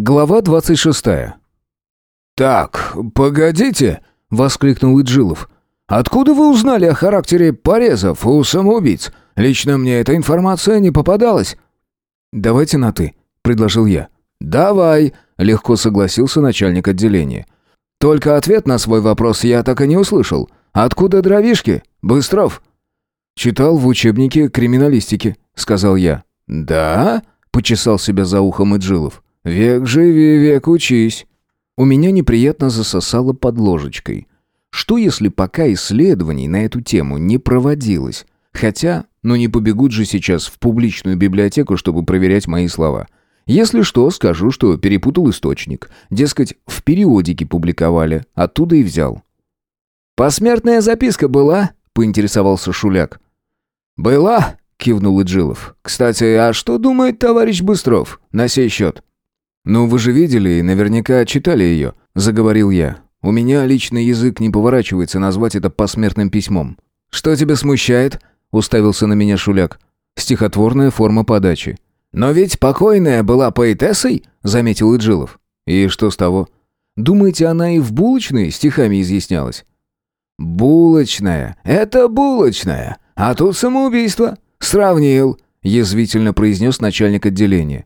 Глава 26. «Так, погодите!» — воскликнул Иджилов. «Откуда вы узнали о характере порезов у самоубийц? Лично мне эта информация не попадалась». «Давайте на «ты», — предложил я. «Давай», — легко согласился начальник отделения. «Только ответ на свой вопрос я так и не услышал. Откуда дровишки? Быстров?» «Читал в учебнике криминалистики», — сказал я. «Да?» — почесал себя за ухом Иджилов. «Век живи, век учись». У меня неприятно засосало под ложечкой. Что если пока исследований на эту тему не проводилось? Хотя, ну не побегут же сейчас в публичную библиотеку, чтобы проверять мои слова. Если что, скажу, что перепутал источник. Дескать, в периодике публиковали, оттуда и взял. «Посмертная записка была?» — поинтересовался Шуляк. «Была», — кивнул Иджилов. «Кстати, а что думает товарищ Быстров на сей счет?» «Ну, вы же видели и наверняка читали ее», — заговорил я. «У меня личный язык не поворачивается назвать это посмертным письмом». «Что тебя смущает?» — уставился на меня Шуляк. «Стихотворная форма подачи». «Но ведь покойная была поэтессой», — заметил Иджилов. «И что с того? Думаете, она и в булочной стихами изъяснялась?» «Булочная. Это булочная. А тут самоубийство. Сравнил», — язвительно произнес начальник отделения.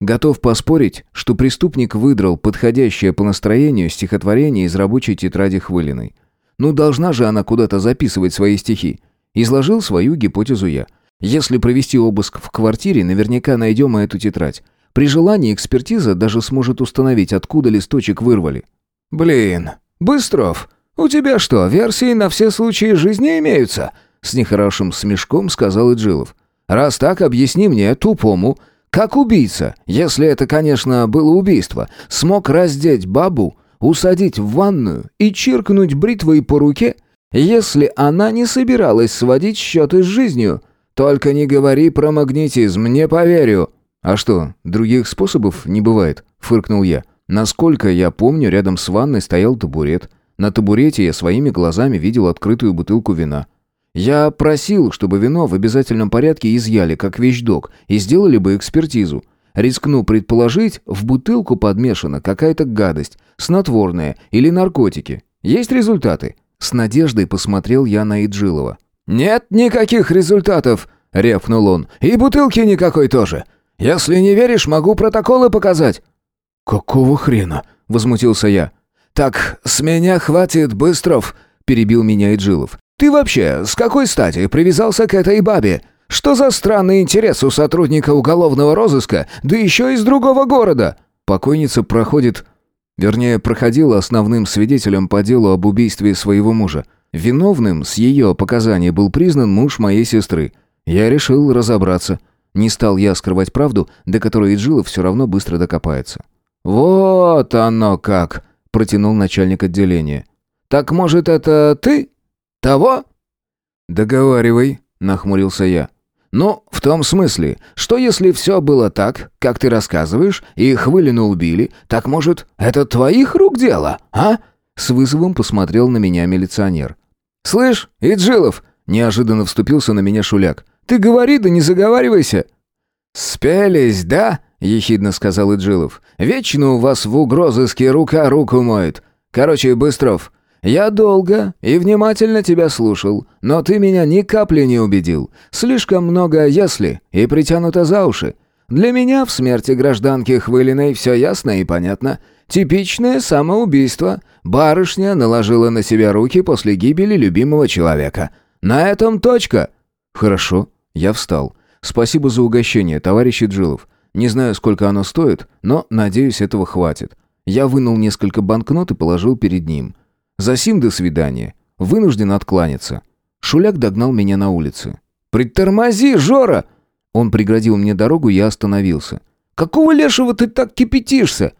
Готов поспорить, что преступник выдрал подходящее по настроению стихотворение из рабочей тетради Хвылиной. Ну, должна же она куда-то записывать свои стихи. Изложил свою гипотезу я. Если провести обыск в квартире, наверняка найдем эту тетрадь. При желании экспертиза даже сможет установить, откуда листочек вырвали. «Блин, Быстров, у тебя что, версии на все случаи жизни имеются?» С нехорошим смешком сказал Иджилов. «Раз так, объясни мне, тупому, как убийца, если это, конечно, было убийство, смог раздеть бабу, усадить в ванную и чиркнуть бритвой по руке, если она не собиралась сводить счеты с жизнью? Только не говори про магнетизм, не поверю. А что, других способов не бывает? Фыркнул я. Насколько я помню, рядом с ванной стоял табурет. На табурете я своими глазами видел открытую бутылку вина. Я просил, чтобы вино в обязательном порядке изъяли, как вещдок, и сделали бы экспертизу. Рискну предположить, в бутылку подмешана какая-то гадость, снотворная или наркотики. Есть результаты?» С надеждой посмотрел я на Иджилова. «Нет никаких результатов!» — рявкнул он. «И бутылки никакой тоже. Если не веришь, могу протоколы показать». «Какого хрена?» — возмутился я. «Так, с меня хватит, Быстров!» — перебил меня Иджилов. Ты вообще с какой стати привязался к этой бабе? Что за странный интерес у сотрудника уголовного розыска, да еще из другого города?» Покойница проходит... Вернее, проходила основным свидетелем по делу об убийстве своего мужа. Виновным с ее показаний был признан муж моей сестры. Я решил разобраться. Не стал я скрывать правду, до которой Иджилов все равно быстро докопается. «Вот оно как!» — протянул начальник отделения. «Так, может, это ты?» «Того?» «Договаривай», — нахмурился я. «Ну, в том смысле, что если все было так, как ты рассказываешь, и Хвылину убили, так, может, это твоих рук дело, а?» С вызовом посмотрел на меня милиционер. «Слышь, Иджилов!» — неожиданно вступился на меня Шуляк. «Ты говори, да не заговаривайся!» «Спелись, да?» — ехидно сказал Иджилов. «Вечно у вас в угрозыске рука руку моет. Короче, Быстров, я долго и внимательно тебя слушал, но ты меня ни капли не убедил. Слишком много «если» и притянуто за уши. Для меня в смерти гражданки Хвылиной все ясно и понятно. Типичное самоубийство. Барышня наложила на себя руки после гибели любимого человека. На этом точка. Хорошо, я встал. Спасибо за угощение, товарищ Джилов. Не знаю, сколько оно стоит, но, надеюсь, этого хватит. Я вынул несколько банкнот и положил перед ним. Засим до свидания. Вынужден откланяться. Шуляк догнал меня на улице. «Притормози, Жора!» Он преградил мне дорогу, я остановился. «Какого лешего ты так кипятишься?»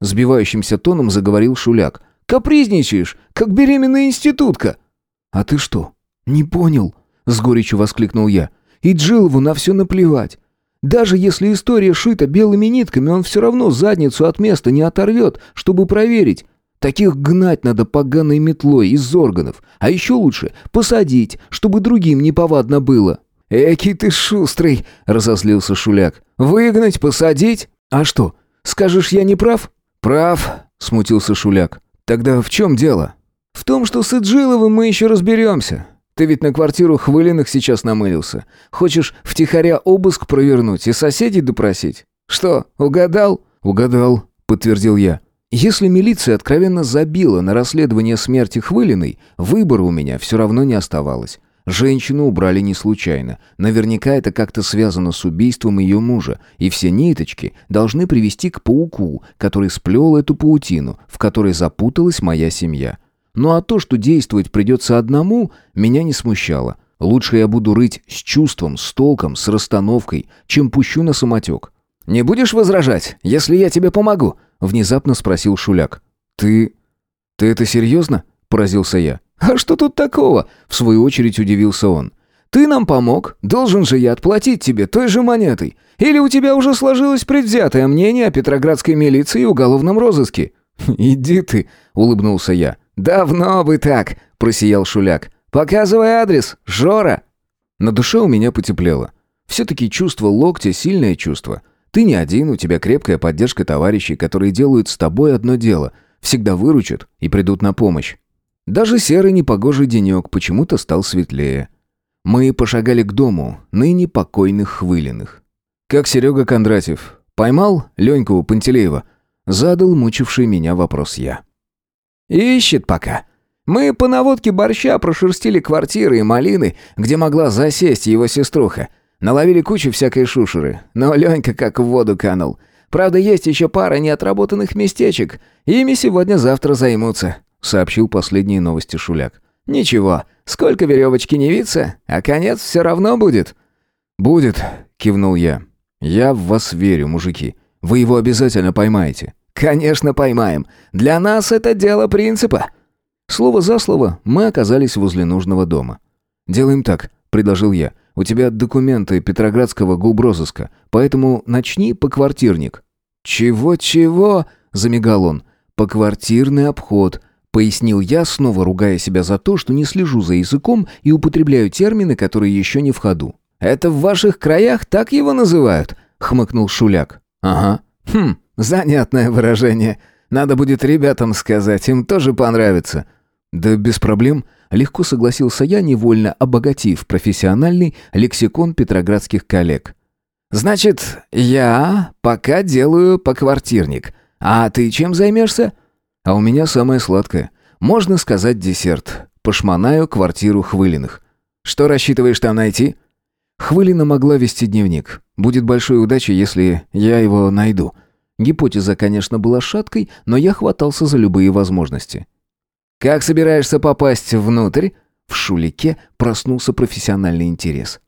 Сбивающимся тоном заговорил Шуляк. «Капризничаешь, как беременная институтка!» «А ты что, не понял?» С горечью воскликнул я. «И Джилову на все наплевать. Даже если история шита белыми нитками, он все равно задницу от места не оторвет, чтобы проверить. Таких гнать надо поганой метлой из органов. А еще лучше посадить, чтобы другим неповадно было». «Эки ты шустрый!» — разозлился Шуляк. «Выгнать, посадить? А что, Скажешь, я не прав?» «Прав», — смутился Шуляк. «Тогда в чем дело?» «В том, что с Иджиловым мы еще разберемся. Ты ведь на квартиру Хвылиных сейчас намылился. Хочешь втихаря обыск провернуть и соседей допросить? Что, угадал?» «Угадал», — подтвердил я. «Если милиция откровенно забила на расследование смерти Хвылиной, выбора у меня все равно не оставалось. Женщину убрали не случайно. Наверняка это как-то связано с убийством ее мужа, и все ниточки должны привести к пауку, который сплел эту паутину, в которой запуталась моя семья. Ну а то, что действовать придется одному, меня не смущало. Лучше я буду рыть с чувством, с толком, с расстановкой, чем пущу на самотек. «Не будешь возражать, если я тебе помогу?» — внезапно спросил Шуляк. «Ты... ты это серьезно?» — поразился я. «А что тут такого?» — в свою очередь удивился он. «Ты нам помог, должен же я отплатить тебе той же монетой. Или у тебя уже сложилось предвзятое мнение о петроградской милиции и уголовном розыске?» «Иди ты», — улыбнулся я. «Давно бы так», — просиял Шуляк. «Показывай адрес, Жора». На душе у меня потеплело. Все-таки чувство локтя — сильное чувство. Ты не один, у тебя крепкая поддержка товарищей, которые делают с тобой одно дело, всегда выручат и придут на помощь. Даже серый непогожий денек почему-то стал светлее. Мы пошагали к дому, ныне покойных Хвылиных. «Как Серега Кондратьев? Поймал Леньку Пантелеева?» Задал мучивший меня вопрос я. «Ищет пока. Мы по наводке борща прошерстили квартиры и малины, где могла засесть его сеструха. Наловили кучу всякой шушеры, но Ленька как в воду канул. Правда, есть еще пара неотработанных местечек. Ими сегодня-завтра займутся сообщил последние новости Шуляк. «Ничего, сколько веревочки не виться, а конец все равно будет». «Будет», — кивнул я. «Я в вас верю, мужики. Вы его обязательно поймаете». «Конечно поймаем. Для нас это дело принципа». Слово за слово мы оказались возле нужного дома. «Делаем так», — предложил я. «У тебя документы Петроградского губрозыска, поэтому начни поквартирник». «Чего-чего?» — замигал он. «Поквартирный обход», Пояснил я, снова ругая себя за то, что не слежу за языком и употребляю термины, которые еще не в ходу. «Это в ваших краях так его называют?» — хмыкнул Шуляк. «Ага». «Хм, занятное выражение. Надо будет ребятам сказать, им тоже понравится». «Да без проблем», — легко согласился я, невольно обогатив профессиональный лексикон петроградских коллег. «Значит, я пока делаю поквартирник. А ты чем займешься?» А у меня самое сладкое. Можно сказать десерт. Пошмонаю квартиру Хвылиных. Что рассчитываешь там найти? Хвылина могла вести дневник. Будет большой удачей, если я его найду. Гипотеза, конечно, была шаткой, но я хватался за любые возможности. «Как собираешься попасть внутрь?» В Шулике проснулся профессиональный интерес.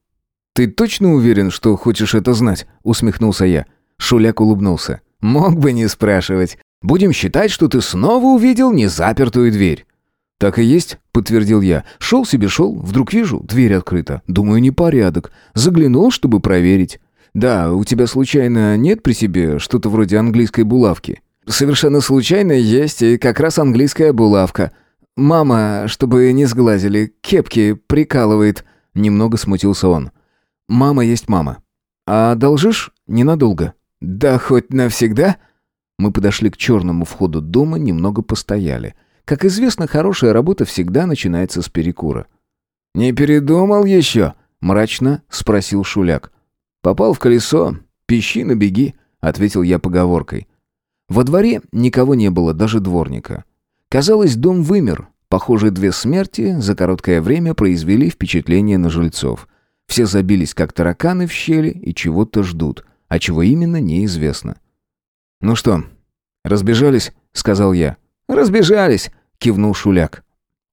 «Ты точно уверен, что хочешь это знать?» — усмехнулся я. Шуляк улыбнулся. «Мог бы не спрашивать. Будем считать, что ты снова увидел незапертую дверь». «Так и есть», — подтвердил я. «Шел себе шел, вдруг вижу, дверь открыта. Думаю, непорядок. Заглянул, чтобы проверить. Да, у тебя случайно нет при себе что-то вроде английской булавки?» «Совершенно случайно есть и как раз английская булавка. Мама, чтобы не сглазили, кепки прикалывает». Немного смутился он. «Мама есть мама. А должишь ненадолго?» «Да хоть навсегда?» Мы подошли к черному входу дома, немного постояли. Как известно, хорошая работа всегда начинается с перекура. «Не передумал еще?» — мрачно спросил Шуляк. «Попал в колесо. Пищи на беги», — ответил я поговоркой. Во дворе никого не было, даже дворника. Казалось, дом вымер. Похоже, две смерти за короткое время произвели впечатление на жильцов. Все забились, как тараканы в щели, и чего-то ждут. А чего именно, неизвестно. «Ну что, разбежались?» — сказал я. «Разбежались!» — кивнул Шуляк.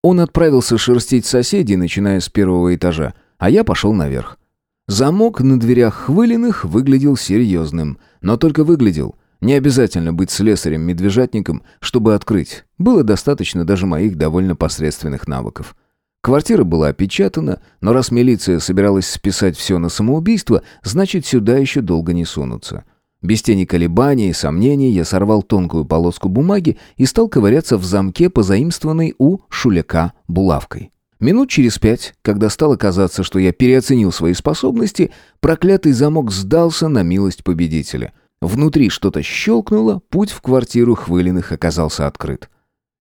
Он отправился шерстить соседей, начиная с первого этажа, а я пошел наверх. Замок на дверях хвыленных выглядел серьезным, но только выглядел. Не обязательно быть слесарем-медвежатником, чтобы открыть. Было достаточно даже моих довольно посредственных навыков. Квартира была опечатана, но раз милиция собиралась списать все на самоубийство, значит, сюда еще долго не сунутся. Без тени колебаний и сомнений я сорвал тонкую полоску бумаги и стал ковыряться в замке, позаимствованной у шуляка булавкой. Минут через пять, когда стало казаться, что я переоценил свои способности, проклятый замок сдался на милость победителя. Внутри что-то щелкнуло, путь в квартиру Хвылиных оказался открыт.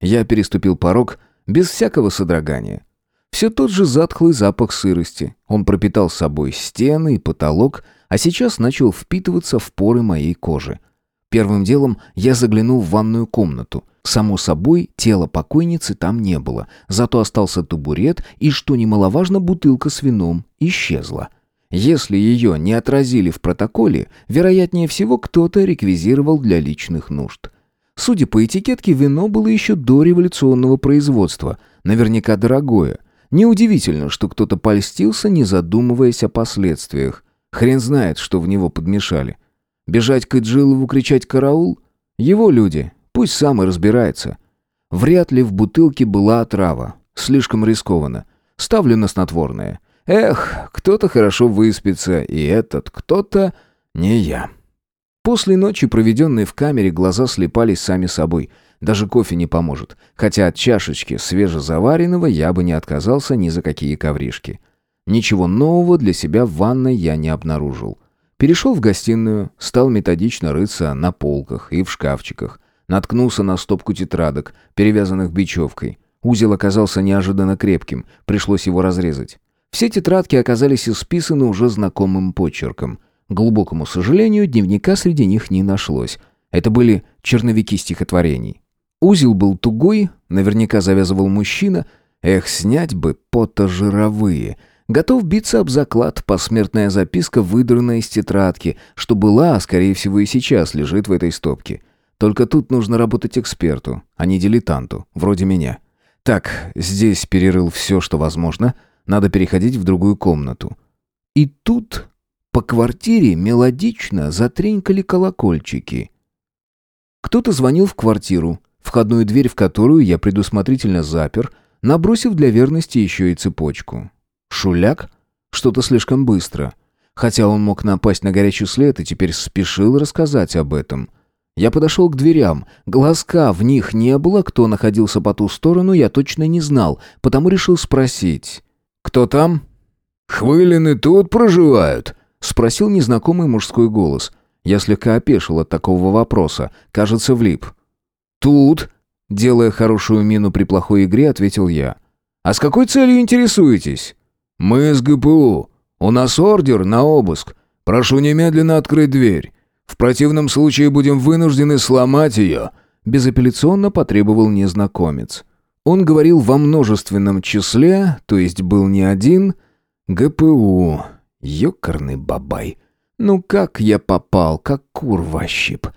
Я переступил порог без всякого содрогания. Все тот же затхлый запах сырости. Он пропитал собой стены и потолок, а сейчас начал впитываться в поры моей кожи. Первым делом я заглянул в ванную комнату. Само собой, тела покойницы там не было, зато остался табурет и, что немаловажно, бутылка с вином исчезла. Если ее не отразили в протоколе, вероятнее всего кто-то реквизировал для личных нужд. Судя по этикетке, вино было еще до революционного производства, наверняка дорогое. Неудивительно, что кто-то польстился, не задумываясь о последствиях. Хрен знает, что в него подмешали. Бежать к Иджилову, кричать «караул»? Его люди, пусть сам и разбирается. Вряд ли в бутылке была отрава. Слишком рискованно. Ставлю на снотворное. Эх, кто-то хорошо выспится, и этот кто-то не я. После ночи, проведенной в камере, глаза слепались сами собой. Даже кофе не поможет. Хотя от чашечки свежезаваренного я бы не отказался ни за какие ковришки. Ничего нового для себя в ванной я не обнаружил. Перешел в гостиную, стал методично рыться на полках и в шкафчиках. Наткнулся на стопку тетрадок, перевязанных бечевкой. Узел оказался неожиданно крепким, пришлось его разрезать. Все тетрадки оказались исписаны уже знакомым почерком. К глубокому сожалению, дневника среди них не нашлось. Это были черновики стихотворений. Узел был тугой, наверняка завязывал мужчина. Эх, снять бы потожировые. Готов биться об заклад, посмертная записка, выдранная из тетрадки, что была, а скорее всего и сейчас лежит в этой стопке. Только тут нужно работать эксперту, а не дилетанту, вроде меня. Так, здесь перерыл все, что возможно — надо переходить в другую комнату. И тут по квартире мелодично затренькали колокольчики. Кто-то звонил в квартиру, входную дверь в которую я предусмотрительно запер, набросив для верности еще и цепочку. Шуляк? Что-то слишком быстро. Хотя он мог напасть на горячий след и теперь спешил рассказать об этом. Я подошел к дверям. Глазка в них не было, кто находился по ту сторону, я точно не знал, потому решил спросить. «Кто там?» «Хвылины тут проживают?» — спросил незнакомый мужской голос. Я слегка опешил от такого вопроса. Кажется, влип. «Тут?» — делая хорошую мину при плохой игре, ответил я. «А с какой целью интересуетесь?» «Мы с ГПУ. У нас ордер на обыск. Прошу немедленно открыть дверь. В противном случае будем вынуждены сломать ее», — безапелляционно потребовал незнакомец. Он говорил во множественном числе, то есть был не один. ГПУ. Ёкарный бабай. Ну как я попал, как кур щип.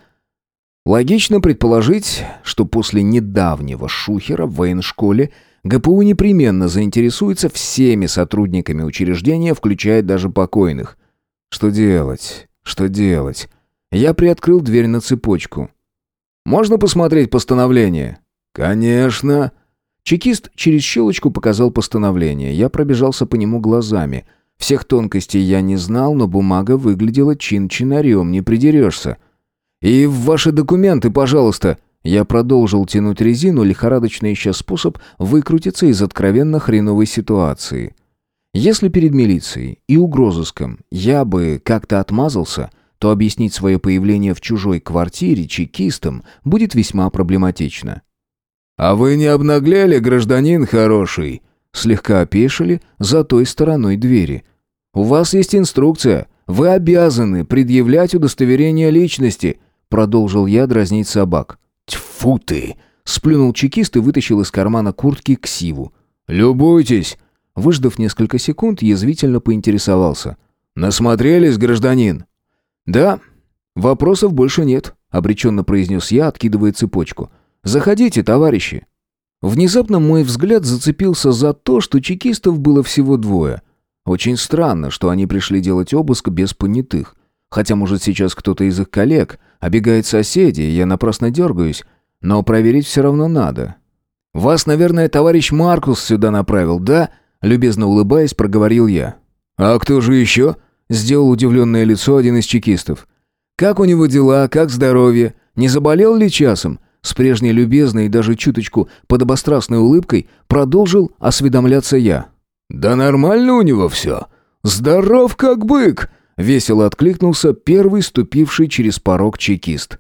Логично предположить, что после недавнего шухера в военшколе ГПУ непременно заинтересуется всеми сотрудниками учреждения, включая даже покойных. Что делать? Что делать? Я приоткрыл дверь на цепочку. «Можно посмотреть постановление?» «Конечно!» Чекист через щелочку показал постановление. Я пробежался по нему глазами. Всех тонкостей я не знал, но бумага выглядела чин-чинарем, не придерешься. «И ваши документы, пожалуйста!» Я продолжил тянуть резину, лихорадочно ища способ выкрутиться из откровенно хреновой ситуации. Если перед милицией и угрозыском я бы как-то отмазался, то объяснить свое появление в чужой квартире чекистам будет весьма проблематично. «А вы не обнаглели, гражданин хороший?» Слегка опешили за той стороной двери. «У вас есть инструкция. Вы обязаны предъявлять удостоверение личности», продолжил я дразнить собак. «Тьфу ты!» Сплюнул чекист и вытащил из кармана куртки ксиву. «Любуйтесь!» Выждав несколько секунд, язвительно поинтересовался. «Насмотрелись, гражданин?» «Да. Вопросов больше нет», — обреченно произнес я, откидывая цепочку. «Заходите, товарищи». Внезапно мой взгляд зацепился за то, что чекистов было всего двое. Очень странно, что они пришли делать обыск без понятых. Хотя, может, сейчас кто-то из их коллег обегает соседей, я напрасно дергаюсь. Но проверить все равно надо. «Вас, наверное, товарищ Маркус сюда направил, да?» Любезно улыбаясь, проговорил я. «А кто же еще?» Сделал удивленное лицо один из чекистов. «Как у него дела? Как здоровье? Не заболел ли часом? С прежней любезной и даже чуточку подобострастной улыбкой продолжил осведомляться я. «Да нормально у него все. Здоров как бык!» Весело откликнулся первый ступивший через порог чекист.